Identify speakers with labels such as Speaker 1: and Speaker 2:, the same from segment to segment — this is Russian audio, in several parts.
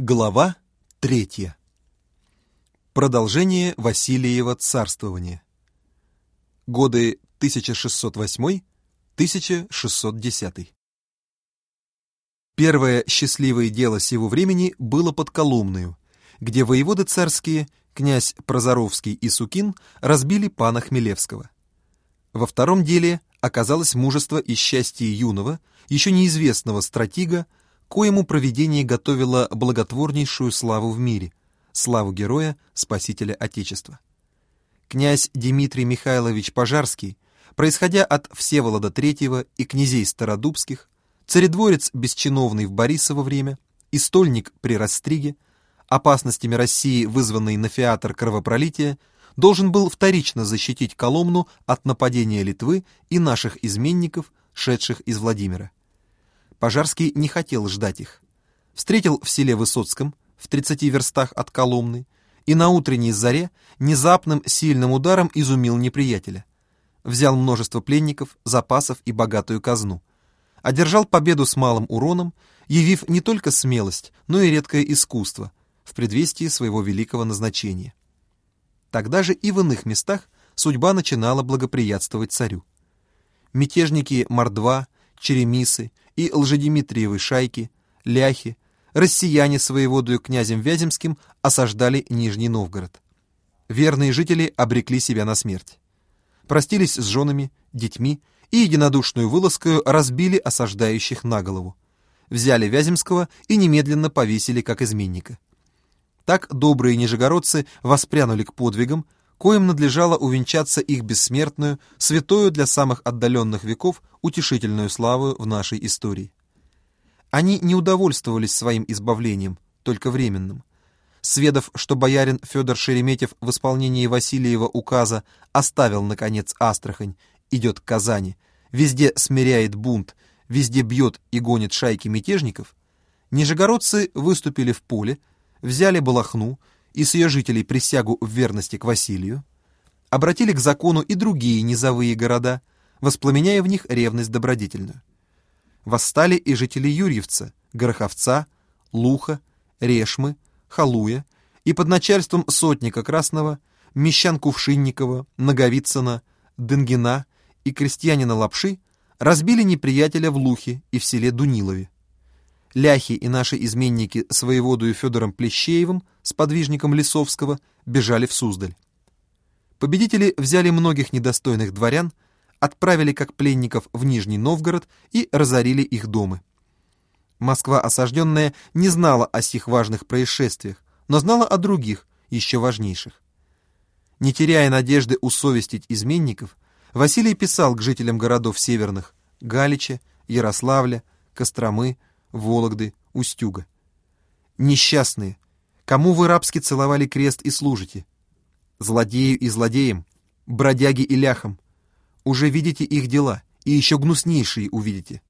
Speaker 1: Глава третья. Продолжение Василиева царствования. Годы 1608-1610. Первое счастливое дело сего времени было под Коломною, где воеводы царские, князь Прозоровский и Сукин, разбили пана Хмелевского. Во втором деле оказалось мужество и счастье юного, еще неизвестного стратега, коему провидение готовило благотворнейшую славу в мире, славу героя, спасителя Отечества. Князь Дмитрий Михайлович Пожарский, происходя от Всеволода III и князей Стародубских, царедворец бесчиновный в Борисово время и стольник при Растриге, опасностями России, вызванной на феатр кровопролития, должен был вторично защитить Коломну от нападения Литвы и наших изменников, шедших из Владимира. Пожарский не хотел ждать их. Встретил в селе Высоцком, в 30 верстах от Коломны, и на утренней заре внезапным сильным ударом изумил неприятеля. Взял множество пленников, запасов и богатую казну. Одержал победу с малым уроном, явив не только смелость, но и редкое искусство в предвестии своего великого назначения. Тогда же и в иных местах судьба начинала благоприятствовать царю. Мятежники Мордва, Черемисы и Лжедимитриевы шайки, ляхи, россияне с воеводою князем Вяземским осаждали Нижний Новгород. Верные жители обрекли себя на смерть. Простились с женами, детьми и единодушную вылазкою разбили осаждающих на голову. Взяли Вяземского и немедленно повесили как изменника. Так добрые нижегородцы воспрянули к подвигам, коим надлежало увенчаться их бессмертную, святою для самых отдаленных веков утешительную славу в нашей истории. Они не удовольствовались своим избавлением, только временным. Сведав, что боярин Федор Шереметьев в исполнении Васильева указа оставил, наконец, Астрахань, идет к Казани, везде смиряет бунт, везде бьет и гонит шайки мятежников, нижегородцы выступили в поле, взяли Балахну, и с ее жителей присягу в верности к Василию, обратили к закону и другие низовые города, воспламеняя в них ревность добродетельную. Восстали и жители Юрьевца, Гороховца, Луха, Решмы, Халуя и под начальством сотника Красного, мещан Кувшинникова, Наговицына, Денгина и крестьянина Лапши разбили неприятеля в Лухе и в селе Дунилове ляхи и наши изменники с воеводою Федором Плещеевым, сподвижником Лисовского, бежали в Суздаль. Победители взяли многих недостойных дворян, отправили как пленников в Нижний Новгород и разорили их дома. Москва осажденная не знала о сих важных происшествиях, но знала о других, еще важнейших. Не теряя надежды усовестить изменников, Василий писал к жителям городов северных Галича, Ярославля, Костромы, Вологды, Устюга. Несчастные, кому вы рабски целовали крест и служите? Злодею и злодеям, бродяги и ляхам. Уже видите их дела, и еще гнуснейшие увидите.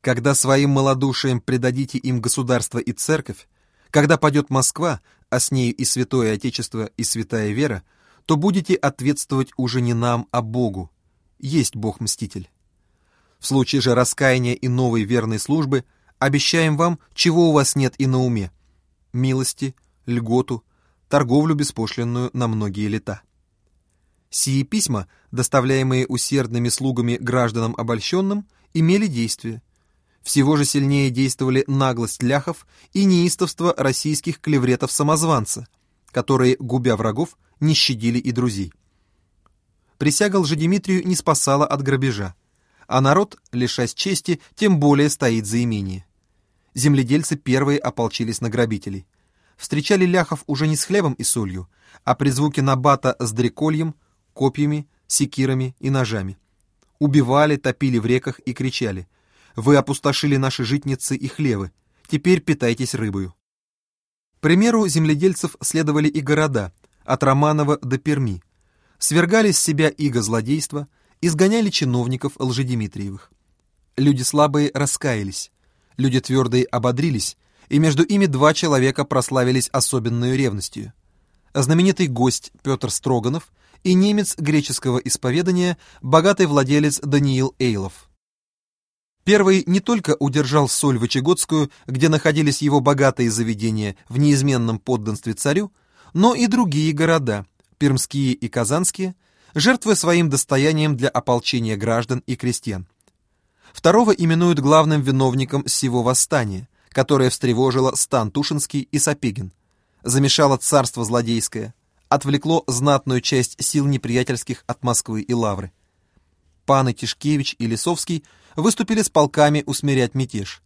Speaker 1: Когда своим малодушием предадите им государство и церковь, когда падет Москва, а с нею и Святое Отечество, и Святая Вера, то будете ответствовать уже не нам, а Богу. Есть Бог-мститель. В случае же раскаяния и новой верной службы – Обещаем вам, чего у вас нет и на уме. Милости, льготу, торговлю беспошлинную на многие лета. Сии письма, доставляемые усердными слугами гражданам обольщенным, имели действие. Всего же сильнее действовали наглость ляхов и неистовство российских клевретов-самозванца, которые, губя врагов, не щадили и друзей. Присяга Лжедимитрию не спасала от грабежа, а народ, лишась чести, тем более стоит за имение земледельцы первые ополчились на грабителей. Встречали ляхов уже не с хлебом и солью, а при звуке набата с дрекольем, копьями, секирами и ножами. Убивали, топили в реках и кричали «Вы опустошили наши житницы и хлевы, теперь питайтесь рыбою». примеру земледельцев следовали и города, от Романова до Перми. Свергали с себя иго злодейства, изгоняли чиновников Лжедимитриевых. Люди слабые раскаялись, Люди твердые ободрились, и между ими два человека прославились особенной ревностью. Знаменитый гость Петр Строганов и немец греческого исповедания, богатый владелец Даниил Эйлов. Первый не только удержал соль Вычегодскую, где находились его богатые заведения в неизменном подданстве царю, но и другие города, пермские и казанские, жертвуя своим достоянием для ополчения граждан и крестьян. Второго именуют главным виновником всего восстания, которое встревожило стан Тушинский и Сапегин, замешало царство злодейское, отвлекло знатную часть сил неприятельских от Москвы и Лавры. Паны Тишкевич и Лисовский выступили с полками усмирять мятеж.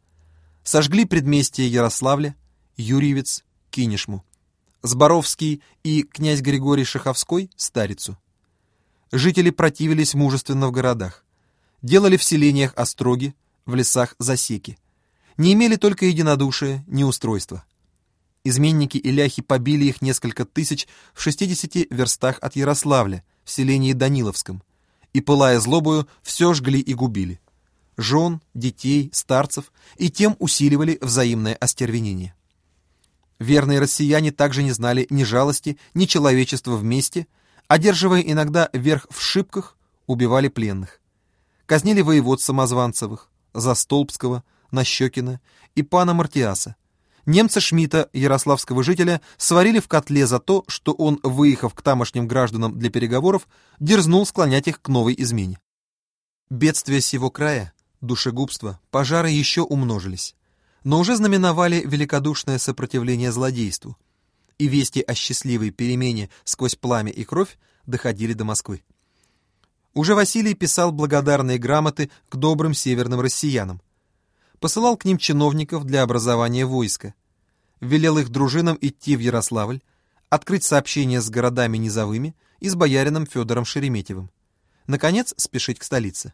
Speaker 1: Сожгли предместье Ярославля, Юрьевец, Кинешму. Зборовский и князь Григорий Шаховской – Старицу. Жители противились мужественно в городах. Делали в селениях остроги, в лесах засеки. Не имели только единодушия, неустройства. Изменники и ляхи побили их несколько тысяч в 60 верстах от Ярославля, в селении Даниловском, и, пылая злобою, все жгли и губили. Жен, детей, старцев, и тем усиливали взаимное остервенение. Верные россияне также не знали ни жалости, ни человечества вместе, одерживая иногда верх в шибках, убивали пленных. Казнили воевод Самозванцевых, Застолбского, Нащекина и пана Мартиаса, Немца Шмита, ярославского жителя, сварили в котле за то, что он, выехав к тамошним гражданам для переговоров, дерзнул склонять их к новой измене. Бедствия сего края, душегубство, пожары еще умножились, но уже знаменовали великодушное сопротивление злодейству, и вести о счастливой перемене сквозь пламя и кровь доходили до Москвы. Уже Василий писал благодарные грамоты к добрым северным россиянам, посылал к ним чиновников для образования войска, велел их дружинам идти в Ярославль, открыть сообщения с городами низовыми и с боярином Федором Шереметьевым. Наконец, спешить к столице.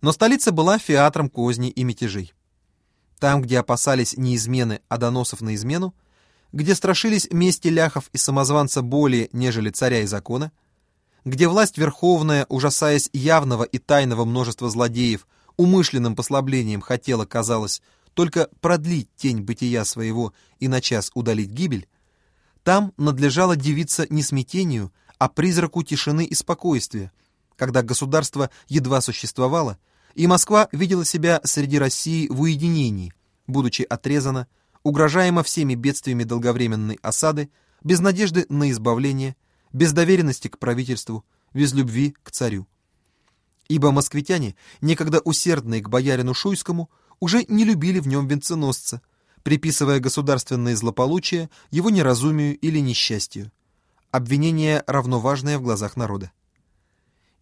Speaker 1: Но столица была фиатром козней и мятежей. Там, где опасались не измены, а доносов на измену, где страшились мести ляхов и самозванца более, нежели царя и закона, где власть верховная, ужасаясь явного и тайного множества злодеев, умышленным послаблением хотела, казалось, только продлить тень бытия своего и на час удалить гибель, там надлежало дивиться не смятению, а призраку тишины и спокойствия, когда государство едва существовало, и Москва видела себя среди России в уединении, будучи отрезана, угрожаема всеми бедствиями долговременной осады, без надежды на избавление, без доверенности к правительству, без любви к царю ибо москвитяне, некогда усердные к боярину Шуйскому, уже не любили в нем венценосца, приписывая государственные злополучия его неразумию или несчастью. Обвинение равно важное в глазах народа.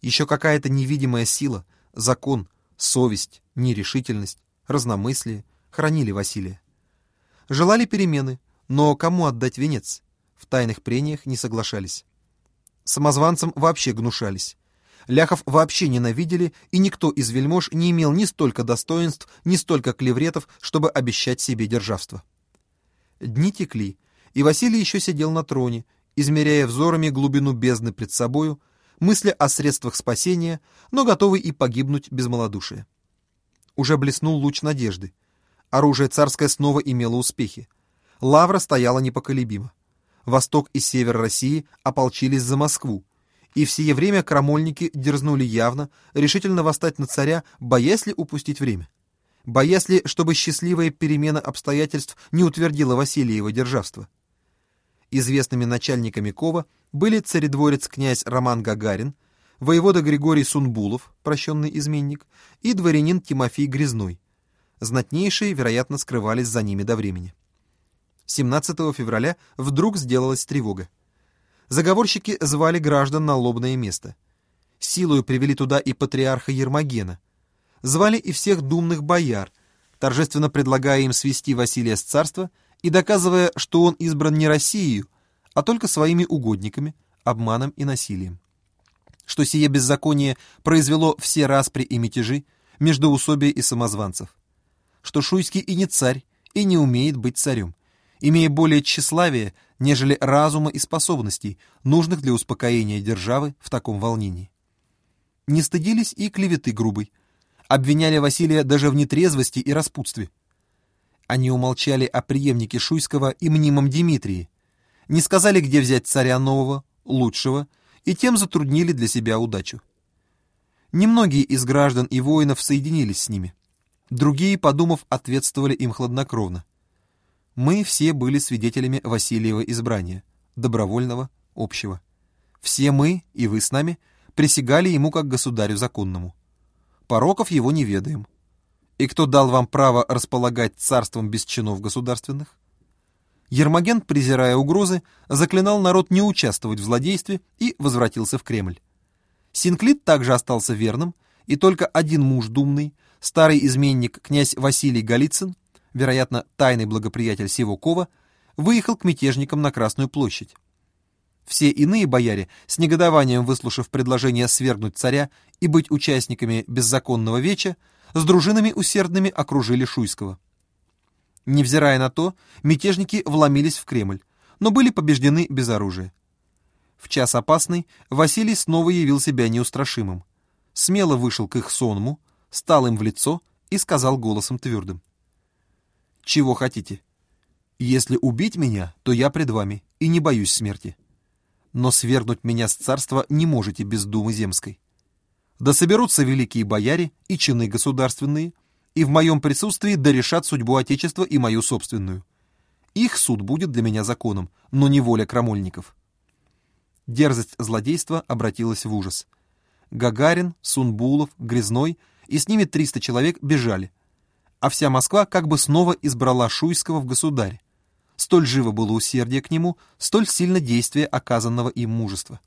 Speaker 1: Еще какая-то невидимая сила, закон, совесть, нерешительность, разномыслие хранили Василия. Желали перемены, но кому отдать венец? В тайных прениях не соглашались. Самозванцам вообще гнушались. Ляхов вообще ненавидели, и никто из вельмож не имел ни столько достоинств, ни столько клевретов, чтобы обещать себе державство. Дни текли, и Василий еще сидел на троне, измеряя взорами глубину бездны пред собою, мысля о средствах спасения, но готовый и погибнуть без малодушия. Уже блеснул луч надежды. Оружие царское снова имело успехи. Лавра стояла непоколебимо. Восток и север России ополчились за Москву, и в время крамольники дерзнули явно, решительно восстать на царя, боясь ли упустить время. Боясь ли, чтобы счастливая перемена обстоятельств не утвердила Васильева державство. Известными начальниками Кова были царедворец князь Роман Гагарин, воевода Григорий Сунбулов, прощенный изменник, и дворянин Тимофей Грязной. Знатнейшие, вероятно, скрывались за ними до времени. 17 февраля вдруг сделалась тревога. Заговорщики звали граждан на лобное место. Силою привели туда и патриарха Ермогена. Звали и всех думных бояр, торжественно предлагая им свести Василия с царства и доказывая, что он избран не Россией, а только своими угодниками, обманом и насилием. Что сие беззаконие произвело все распри и мятежи, междоусобия и самозванцев. Что Шуйский и не царь, и не умеет быть царем, имея более тщеславия, нежели разума и способностей, нужных для успокоения державы в таком волнении. Не стыдились и клеветы грубой. Обвиняли Василия даже в нетрезвости и распутстве. Они умолчали о преемнике Шуйского и мнимом Дмитрии, не сказали, где взять царя нового, лучшего, и тем затруднили для себя удачу. Немногие из граждан и воинов соединились с ними, Другие, подумав, ответствовали им хладнокровно. Мы все были свидетелями Васильева избрания, добровольного, общего. Все мы, и вы с нами, присягали ему как государю законному. Пороков его не ведаем. И кто дал вам право располагать царством без чинов государственных? Ермоген, презирая угрозы, заклинал народ не участвовать в злодействе и возвратился в Кремль. Синклит также остался верным, и только один муж думный, старый изменник князь Василий Голицын, вероятно, тайный благоприятель Севукова, выехал к мятежникам на Красную площадь. Все иные бояре, с негодованием выслушав предложение свергнуть царя и быть участниками беззаконного веча, с дружинами усердными окружили Шуйского. Невзирая на то, мятежники вломились в Кремль, но были побеждены без оружия. В час опасный Василий снова явил себя неустрашимым. Смело вышел к их сонму, стал им в лицо и сказал голосом твердым. «Чего хотите? Если убить меня, то я пред вами и не боюсь смерти. Но свергнуть меня с царства не можете без думы земской. Да соберутся великие бояре и чины государственные, и в моем присутствии дорешат судьбу Отечества и мою собственную. Их суд будет для меня законом, но не воля крамольников». Дерзость злодейства обратилась в ужас. Гагарин, Сунбулов, Грязной и с ними 300 человек бежали, а вся Москва как бы снова избрала Шуйского в государе. Столь живо было усердие к нему, столь сильно действие оказанного им мужества.